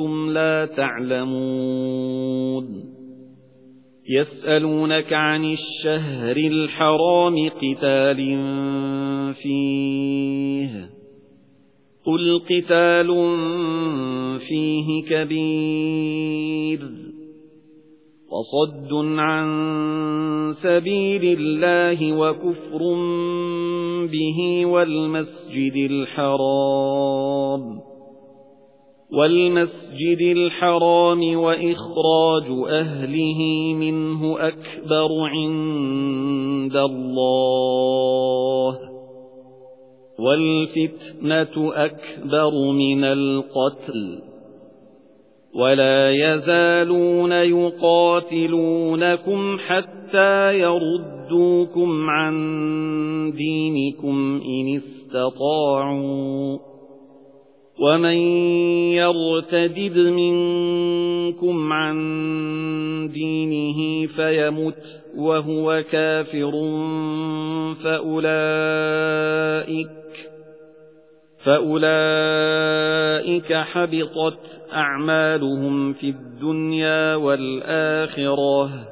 لَا تَعْلَمُونَ يَسْأَلُونَكَ عَنِ الشَّهْرِ الْحَرَامِ قِتَالٍ فِيهِ قُلْ قِتَالٌ فِيهِ كَبِيرٌ وَصَدٌّ عَن سَبِيلِ اللَّهِ وَكُفْرٌ بِهِ وَالْمَسْجِدِ الْحَرَامِ وَالْمَسْجِدِ الْحَرَامِ وَإِخْرَاجُ أَهْلِهِ مِنْهُ أَكْبَرُ عِندَ اللَّهِ وَالْفِتْنَةُ أَكْبَرُ مِنَ الْقَتْلِ وَلَا يَزَالُونَ يُقَاتِلُونَكُمْ حَتَّى يَرُدُّوكُمْ عَن دِينِكُمْ إِنِ اسْتَطَاعُوا وَمَن يَرْتَدِدْ مِنكُمْ عَن دِينِهِ فَيَمُتْ وَهُوَ كَافِرٌ فَأُولَئِكَ فَأُولَئِكَ حَبِطَتْ أَعْمَالُهُمْ فِي الدُّنْيَا وَالْآخِرَةِ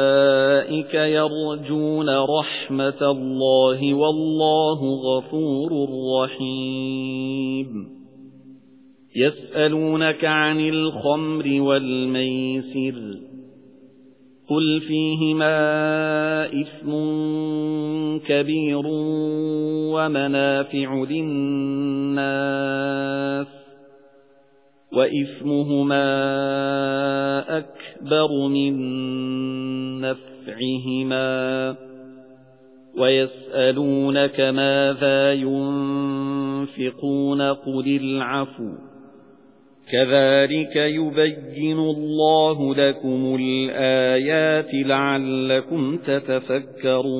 أُولَئِكَ يَرْجُونَ رَحْمَةَ اللَّهِ وَاللَّهُ غَفُورٌ رَّحِيمٌ. يَسْأَلُونَكَ عَنِ الْخَمْرِ وَالْمَيْسِرِ قُلْ فِيهِمَا إِثْمٌ كَبِيرٌ وَمَنَافِعُ لِلنَّاسِ وَإِثْمُهُمَا أَكْبَرُ مِنْ نَفْعِهِمَا وَيَسْأَلُونَكَ مَاذَا يُنْفِقُونَ قُلِ الْعَفْوَ كَذَلِكَ يُبَيِّنُ اللَّهُ لَكُمُ الْآيَاتِ لَعَلَّكُمْ تَتَفَكَّرُونَ